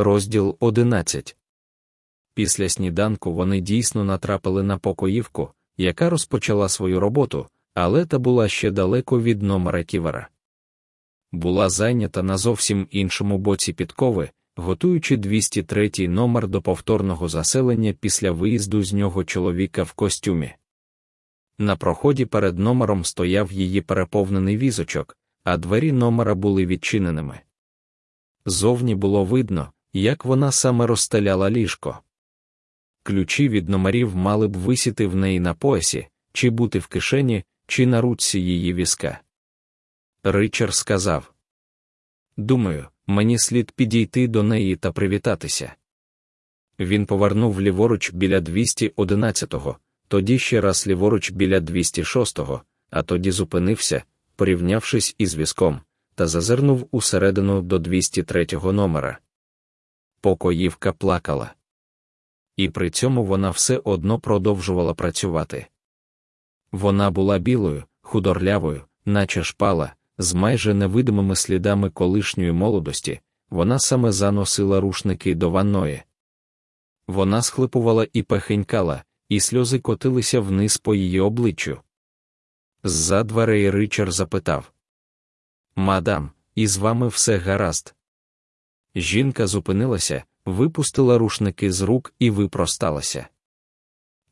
Розділ 11 Після сніданку вони дійсно натрапили на покоївку, яка розпочала свою роботу, але та була ще далеко від номера ківера. Була зайнята на зовсім іншому боці підкови, готуючи 203 номер до повторного заселення після виїзду з нього чоловіка в костюмі. На проході перед номером стояв її переповнений візочок, а двері номера були відчиненими. Зовні було видно, як вона саме розстеляла ліжко. Ключі від номерів мали б висіти в неї на поясі, чи бути в кишені, чи на ручці її візка. Ричард сказав Думаю, мені слід підійти до неї та привітатися. Він повернув ліворуч біля 211-го, тоді ще раз ліворуч біля 206-го, а тоді зупинився, порівнявшись із візком, та зазирнув усередину до 203-го номера. Покоївка плакала. І при цьому вона все одно продовжувала працювати. Вона була білою, худорлявою, наче шпала, з майже невидимими слідами колишньої молодості, вона саме заносила рушники до ванної. Вона схлипувала і пехенькала, і сльози котилися вниз по її обличчю. З-за дверей Ричард запитав Мадам, із вами все гаразд. Жінка зупинилася, випустила рушники з рук і випросталася.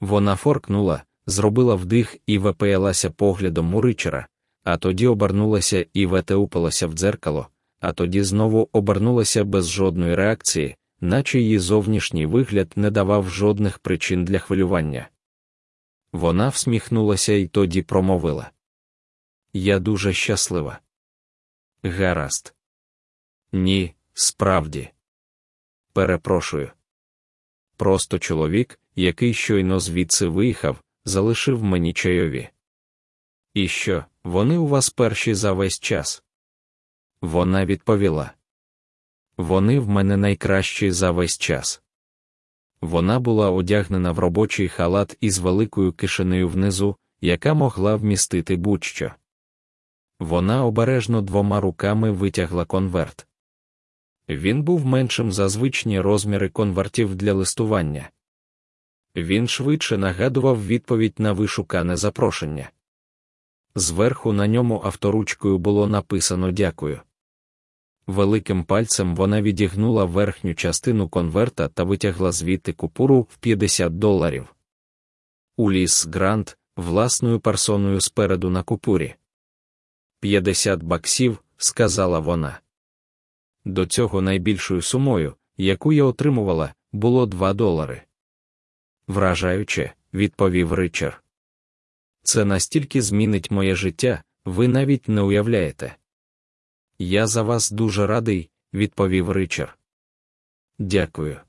Вона форкнула, зробила вдих і випаялася поглядом у Ричера, а тоді обернулася і ветеупилася в дзеркало, а тоді знову обернулася без жодної реакції, наче її зовнішній вигляд не давав жодних причин для хвилювання. Вона всміхнулася і тоді промовила: Я дуже щаслива. Гаразд. Ні, справді. Перепрошую. Просто чоловік, який щойно звідси виїхав, залишив мені чайові. І що, вони у вас перші за весь час? Вона відповіла. Вони в мене найкращі за весь час. Вона була одягнена в робочий халат із великою кишенею внизу, яка могла вмістити будь-що. Вона обережно двома руками витягла конверт. Він був меншим за звичні розміри конвертів для листування. Він швидше нагадував відповідь на вишукане запрошення. Зверху на ньому авторучкою було написано Дякую. Великим пальцем вона відігнула верхню частину конверта та витягла звідти купуру в 50 доларів. Уліс Грант власною персоною спереду на купурі. 50 баксів, сказала вона. До цього найбільшою сумою, яку я отримувала, було 2 долари. Вражаюче, відповів Ричард. Це настільки змінить моє життя, ви навіть не уявляєте. Я за вас дуже радий, відповів Ричард. Дякую.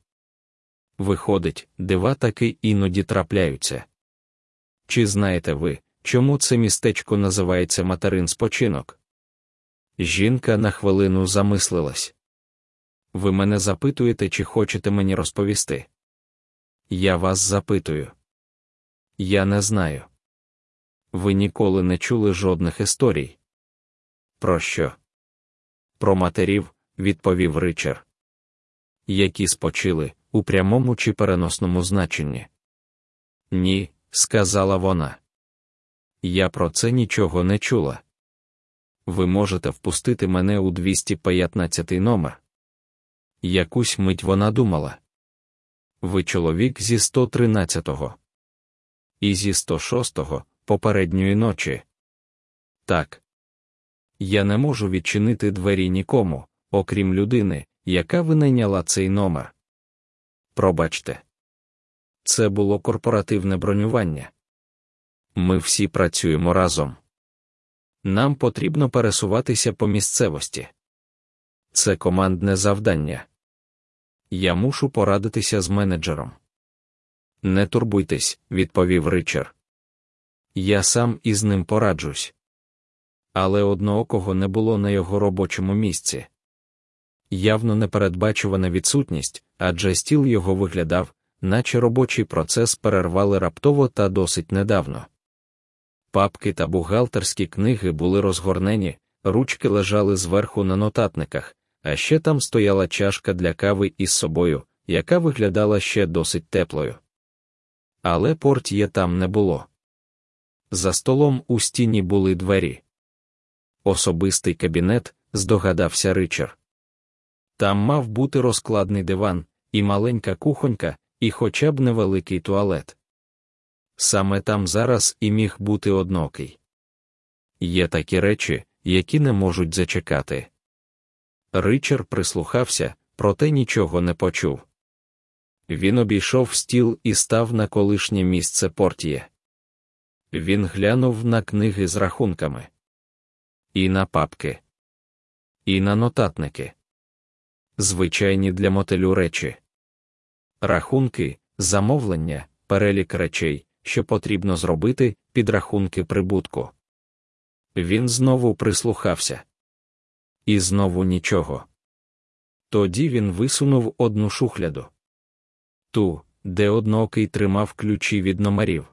Виходить, дива таки іноді трапляються. Чи знаєте ви, чому це містечко називається материн спочинок? Жінка на хвилину замислилась. Ви мене запитуєте, чи хочете мені розповісти? Я вас запитую. Я не знаю. Ви ніколи не чули жодних історій. Про що? Про матерів, відповів Ричард. Які спочили у прямому чи переносному значенні? Ні, сказала вона. Я про це нічого не чула. Ви можете впустити мене у 215 номер. Якусь мить вона думала. Ви чоловік зі 113-го. І зі 106-го, попередньої ночі. Так. Я не можу відчинити двері нікому, окрім людини, яка винайняла цей номер. Пробачте. Це було корпоративне бронювання. Ми всі працюємо разом. Нам потрібно пересуватися по місцевості. Це командне завдання. Я мушу порадитися з менеджером. Не турбуйтесь, відповів Ричард. Я сам із ним пораджусь. Але одноокого не було на його робочому місці. Явно непередбачувана відсутність, адже стіл його виглядав, наче робочий процес перервали раптово та досить недавно. Папки та бухгалтерські книги були розгорнені, ручки лежали зверху на нотатниках, а ще там стояла чашка для кави із собою, яка виглядала ще досить теплою. Але портіє там не було. За столом у стіні були двері. Особистий кабінет, здогадався Ричард. Там мав бути розкладний диван, і маленька кухонька, і хоча б невеликий туалет. Саме там зараз і міг бути однокий. Є такі речі, які не можуть зачекати. Ричард прислухався, проте нічого не почув. Він обійшов стіл і став на колишнє місце портіє. Він глянув на книги з рахунками, і на папки, і на нотатники. Звичайні для мотелю речі, рахунки, замовлення, перелік речей, що потрібно зробити, підрахунки прибутку. Він знову прислухався. І знову нічого. Тоді він висунув одну шухляду. Ту, де одноокий тримав ключі від номерів.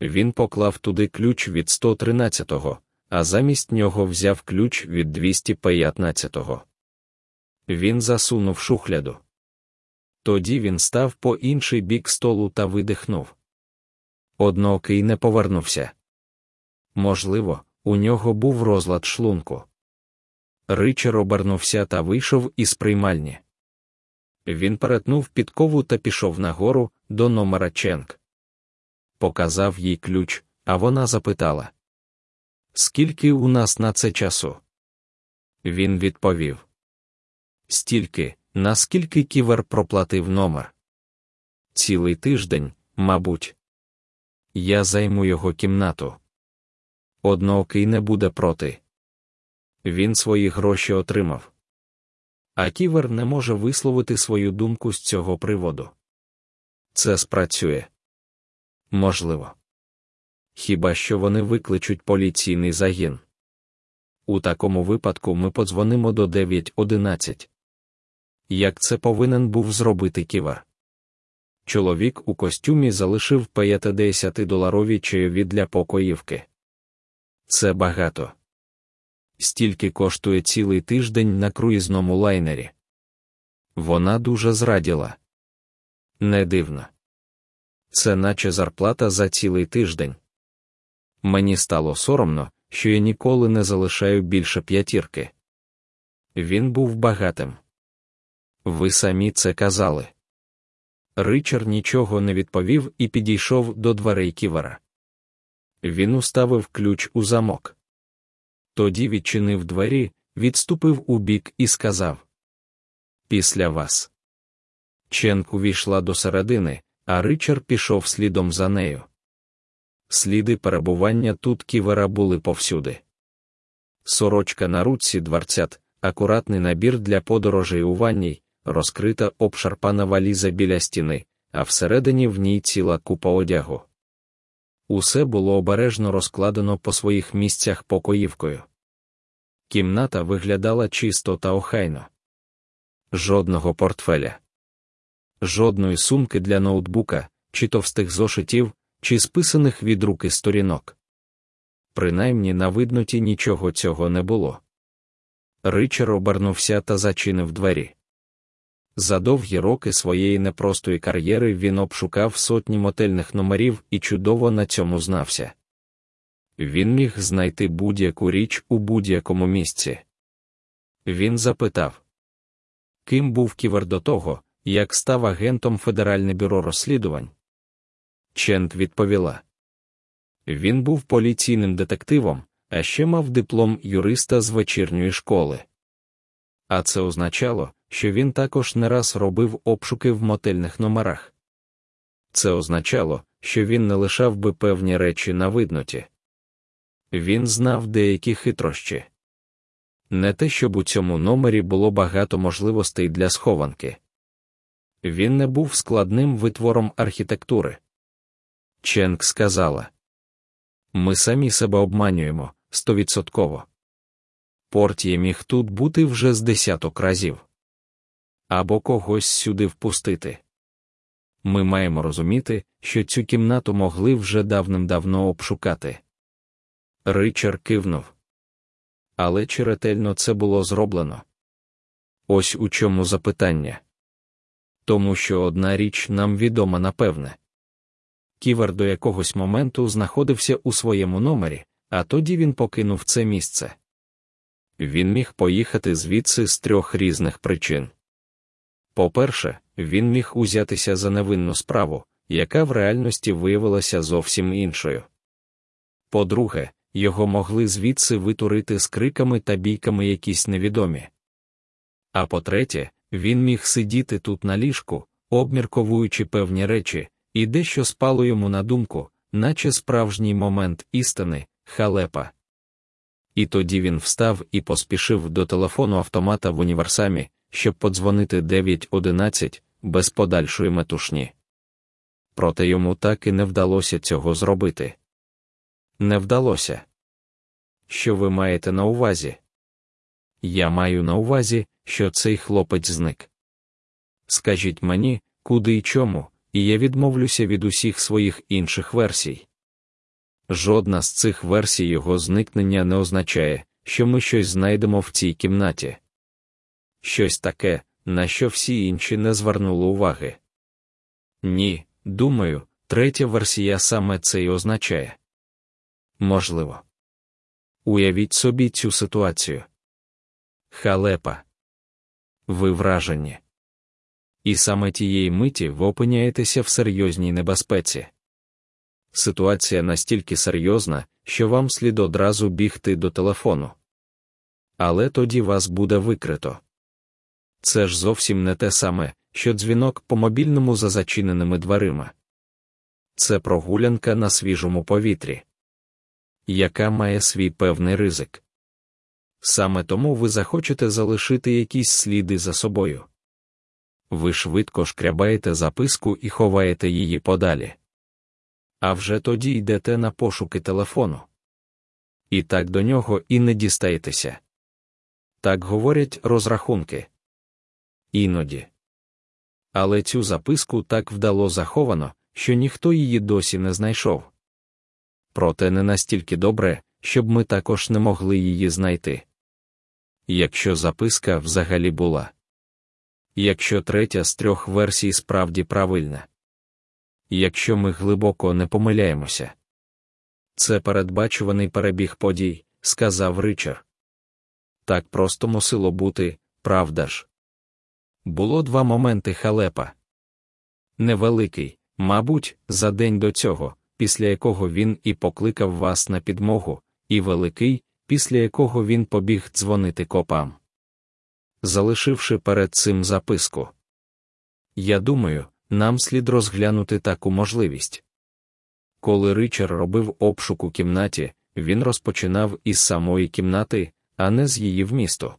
Він поклав туди ключ від 113-го, а замість нього взяв ключ від 215-го. Він засунув шухляду. Тоді він став по інший бік столу та видихнув. Одноокий не повернувся. Можливо, у нього був розлад шлунку. Ричар обернувся та вийшов із приймальні. Він перетнув підкову та пішов нагору до номера Ченк. Показав їй ключ, а вона запитала: Скільки у нас на це часу? Він відповів: Стільки, наскільки ківер проплатив номер. Цілий тиждень, мабуть, я займу його кімнату. Одноокий не буде проти. Він свої гроші отримав. А ківер не може висловити свою думку з цього приводу. Це спрацює. Можливо. Хіба що вони викличуть поліційний загін. У такому випадку ми подзвонимо до 9.11. Як це повинен був зробити ківер? Чоловік у костюмі залишив 50-доларові чайові для покоївки. Це багато. Стільки коштує цілий тиждень на круїзному лайнері. Вона дуже зраділа. Не дивно. Це наче зарплата за цілий тиждень. Мені стало соромно, що я ніколи не залишаю більше п'ятірки. Він був багатим. Ви самі це казали. Ричард нічого не відповів і підійшов до дверей ківера. Він уставив ключ у замок. Тоді відчинив двері, відступив у бік і сказав: Після вас. Ченк увійшла до середини, а Ричард пішов слідом за нею. Сліди перебування тут ківера були повсюди. Сорочка на руці дверцят, акуратний набір для подорожей у ванній, розкрита обшарпана валіза біля стіни, а всередині в ній ціла купа одягу. Усе було обережно розкладено по своїх місцях покоївкою. Кімната виглядала чисто та охайно. Жодного портфеля, жодної сумки для ноутбука, чи товстих зошитів, чи списаних від руки сторінок. Принаймні на видноті нічого цього не було. Ричар обернувся та зачинив двері. За довгі роки своєї непростої кар'єри він обшукав сотні мотельних номерів і чудово на цьому знався. Він міг знайти будь-яку річ у будь-якому місці. Він запитав, ким був ківер до того, як став агентом Федеральне бюро розслідувань. Чент відповіла. Він був поліційним детективом, а ще мав диплом юриста з вечірньої школи. А це означало, що він також не раз робив обшуки в мотельних номерах. Це означало, що він не лишав би певні речі на видноті. Він знав деякі хитрощі. Не те, щоб у цьому номері було багато можливостей для схованки. Він не був складним витвором архітектури. Ченк сказала Ми самі себе обманюємо стовідсотково. Портіє міг тут бути вже з десяток разів або когось сюди впустити. Ми маємо розуміти, що цю кімнату могли вже давним-давно обшукати. Ричард кивнув. Але чи ретельно це було зроблено? Ось у чому запитання. Тому що одна річ нам відома напевне. Ківер до якогось моменту знаходився у своєму номері, а тоді він покинув це місце. Він міг поїхати звідси з трьох різних причин. По-перше, він міг узятися за невинну справу, яка в реальності виявилася зовсім іншою. По-друге, його могли звідси витурити з криками та бійками якісь невідомі. А по-третє, він міг сидіти тут на ліжку, обмірковуючи певні речі, і дещо спало йому на думку, наче справжній момент істини, халепа. І тоді він встав і поспішив до телефону автомата в універсамі, щоб подзвонити 911 без подальшої метушні. Проте йому так і не вдалося цього зробити. Не вдалося. Що ви маєте на увазі? Я маю на увазі, що цей хлопець зник. Скажіть мені, куди і чому, і я відмовлюся від усіх своїх інших версій. Жодна з цих версій його зникнення не означає, що ми щось знайдемо в цій кімнаті. Щось таке, на що всі інші не звернули уваги. Ні, думаю, третя версія саме це й означає. Можливо. Уявіть собі цю ситуацію. Халепа. Ви вражені. І саме тієї миті ви опиняєтеся в серйозній небезпеці. Ситуація настільки серйозна, що вам слід одразу бігти до телефону. Але тоді вас буде викрито. Це ж зовсім не те саме, що дзвінок по мобільному за зачиненими дверима. Це прогулянка на свіжому повітрі, яка має свій певний ризик. Саме тому ви захочете залишити якісь сліди за собою. Ви швидко шкрябаєте записку і ховаєте її подалі. А вже тоді йдете на пошуки телефону. І так до нього і не дістаєтеся. Так говорять розрахунки. Іноді. Але цю записку так вдало заховано, що ніхто її досі не знайшов. Проте не настільки добре, щоб ми також не могли її знайти. Якщо записка взагалі була. Якщо третя з трьох версій справді правильна. Якщо ми глибоко не помиляємося. Це передбачуваний перебіг подій, сказав Ричард. Так просто мусило бути, правда ж. Було два моменти халепа. Невеликий, мабуть, за день до цього, після якого він і покликав вас на підмогу, і великий, після якого він побіг дзвонити копам. Залишивши перед цим записку. Я думаю, нам слід розглянути таку можливість. Коли Ричард робив обшук у кімнаті, він розпочинав із самої кімнати, а не з її вмісту.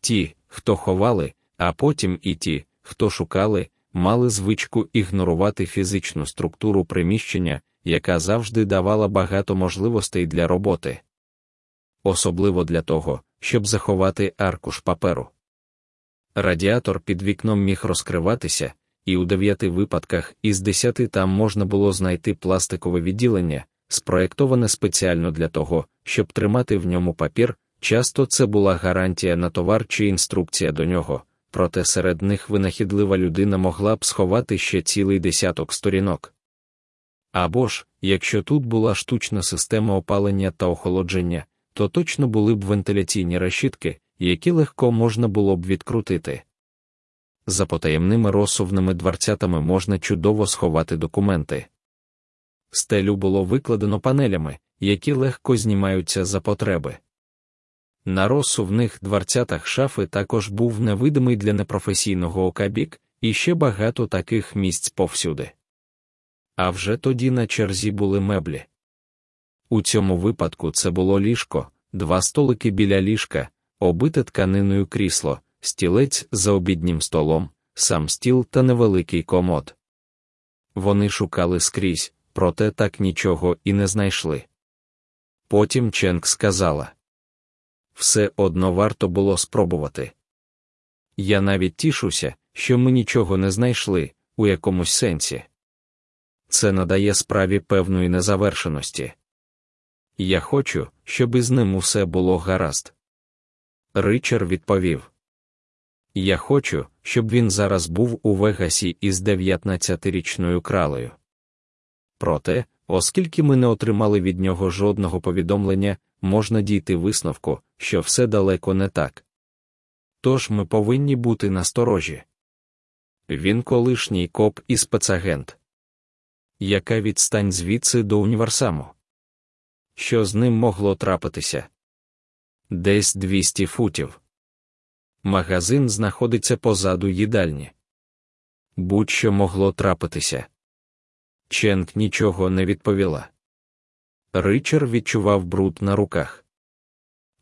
Ті, хто ховали, а потім і ті, хто шукали, мали звичку ігнорувати фізичну структуру приміщення, яка завжди давала багато можливостей для роботи. Особливо для того, щоб заховати аркуш паперу. Радіатор під вікном міг розкриватися, і у дев'яти випадках із десяти там можна було знайти пластикове відділення, спроєктоване спеціально для того, щоб тримати в ньому папір. Часто це була гарантія на товар чи інструкція до нього, проте серед них винахідлива людина могла б сховати ще цілий десяток сторінок. Або ж, якщо тут була штучна система опалення та охолодження, то точно були б вентиляційні решітки, які легко можна було б відкрутити. За потаємними розсувними дверцятами можна чудово сховати документи. Стелю було викладено панелями, які легко знімаються за потреби. На розсувних дверцятах шафи також був невидимий для непрофесійного ока бік, і ще багато таких місць повсюди. А вже тоді на черзі були меблі. У цьому випадку це було ліжко, два столики біля ліжка, обите тканиною крісло, стілець за обіднім столом, сам стіл та невеликий комод. Вони шукали скрізь, проте так нічого і не знайшли. Потім Ченк сказала все одно варто було спробувати. Я навіть тішуся, що ми нічого не знайшли у якомусь сенсі. Це надає справі певної незавершеності. Я хочу, щоб із ним усе було гаразд. Ричард відповів Я хочу, щоб він зараз був у Вегасі із 19-річною кралею. Проте, оскільки ми не отримали від нього жодного повідомлення, можна дійти висновку, що все далеко не так. Тож ми повинні бути насторожі. Він колишній коп і спецагент. Яка відстань звідси до універсаму? Що з ним могло трапитися? Десь 200 футів. Магазин знаходиться позаду їдальні. Будь-що могло трапитися. Ченк нічого не відповіла. Ричар відчував бруд на руках.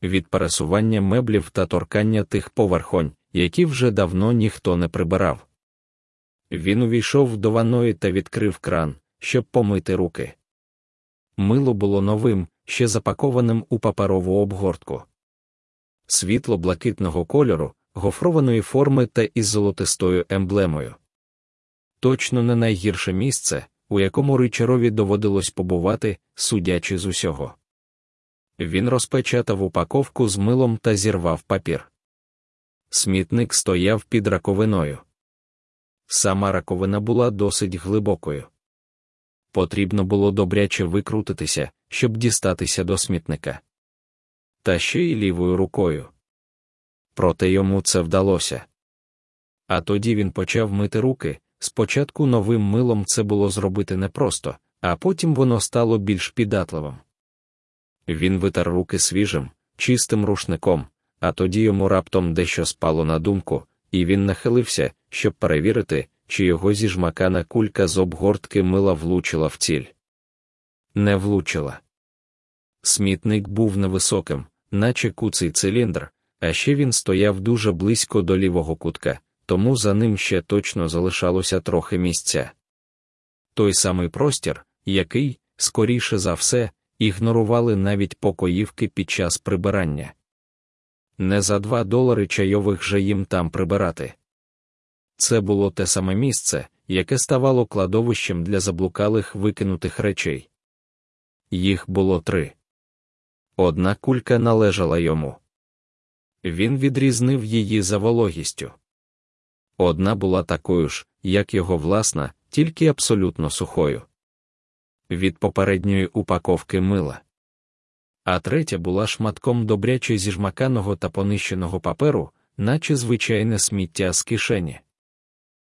Від пересування меблів та торкання тих поверхонь, які вже давно ніхто не прибирав. Він увійшов до ваної та відкрив кран, щоб помити руки. Мило було новим, ще запакованим у паперову обгортку. Світло блакитного кольору, гофрованої форми та із золотистою емблемою. Точно не найгірше місце, у якому Ричарові доводилось побувати, судячи з усього. Він розпечатав упаковку з милом та зірвав папір. Смітник стояв під раковиною. Сама раковина була досить глибокою. Потрібно було добряче викрутитися, щоб дістатися до смітника. Та ще й лівою рукою. Проте йому це вдалося. А тоді він почав мити руки. Спочатку новим милом це було зробити непросто, а потім воно стало більш піддатливим. Він витер руки свіжим, чистим рушником, а тоді йому раптом дещо спало на думку, і він нахилився, щоб перевірити, чи його зіжмакана кулька з обгортки мила влучила в ціль. Не влучила. Смітник був невисоким, наче куций циліндр, а ще він стояв дуже близько до лівого кутка, тому за ним ще точно залишалося трохи місця. Той самий простір, який, скоріше за все, ігнорували навіть покоївки під час прибирання. Не за два долари чайових же їм там прибирати. Це було те саме місце, яке ставало кладовищем для заблукалих викинутих речей. Їх було три. Одна кулька належала йому. Він відрізнив її за вологістю. Одна була такою ж, як його власна, тільки абсолютно сухою. Від попередньої упаковки мила. А третя була шматком добряче зіжмаканого та понищеного паперу, наче звичайне сміття з кишені.